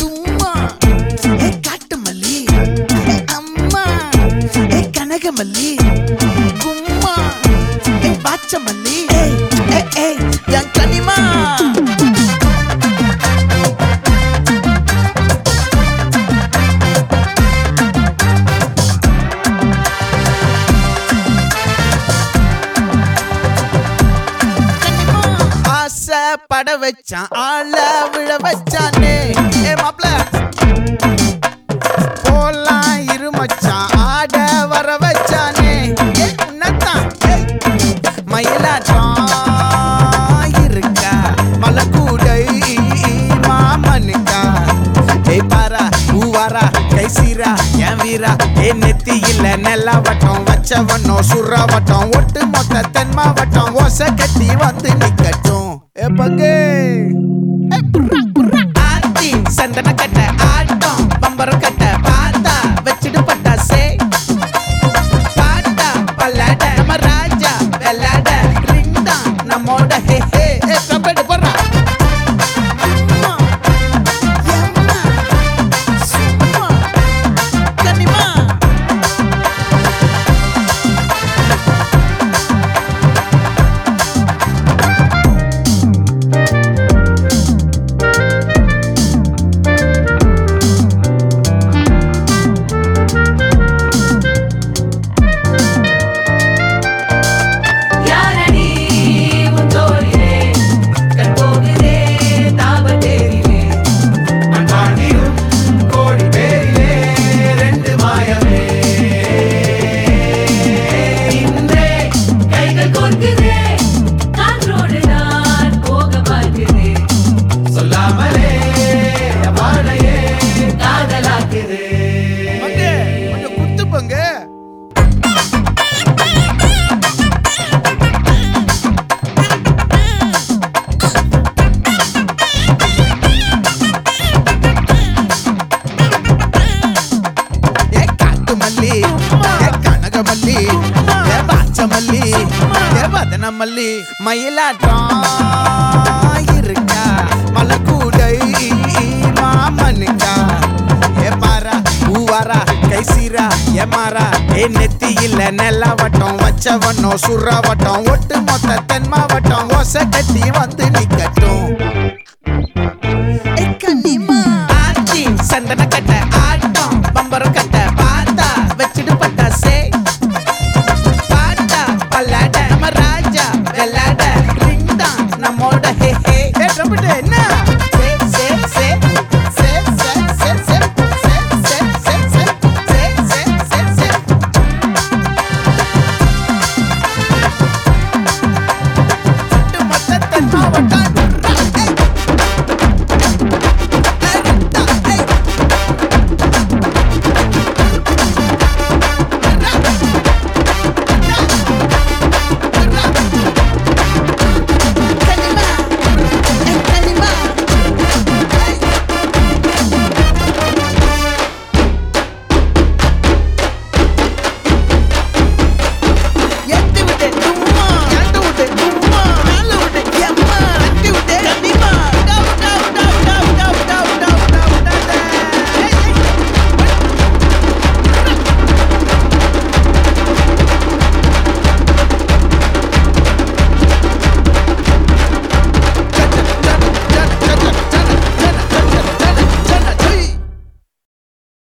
தும்மா ஏ காட்டு மல்லி அம்மா. ஏ கனகமல்லி. கும்மா. ஏ பாச்ச மல்லி ஏய் ஏய் என் கனிமா. பட வச்சான் ஆள விழ வீரா ஏ நெத்தி இல்ல நெல்லா வட்டம் வச்சவனோ சுறா ஒட்டு மொத்த தென் மாவட்டம் ஓசை கட்டி வந்து நிக்கட்டும். ஏ பங்கே கனமல்லி மயிலாட்டம் இருக்கா? மலக்கூடை மாமனுக்கா? ஏ மாறா ஊவாரா கைசீரா ஏ மாறா. ஏ நெத்தியில் நிலவட்டம் வச்சவனோ சுறவட்டம் ஒட்டு மொத்த தென் மாவட்டம் ஓசை கட்டி வந்து நிக்கட்டும். சந்தன கட்ட ஆட்டம் பம்பரம் கட்ட பார்த்தா வச்சுட்டு அன்பு